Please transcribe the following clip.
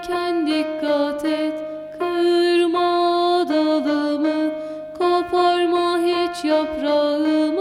giderken dikkat et Kırma dalımı Koparma hiç yaprağı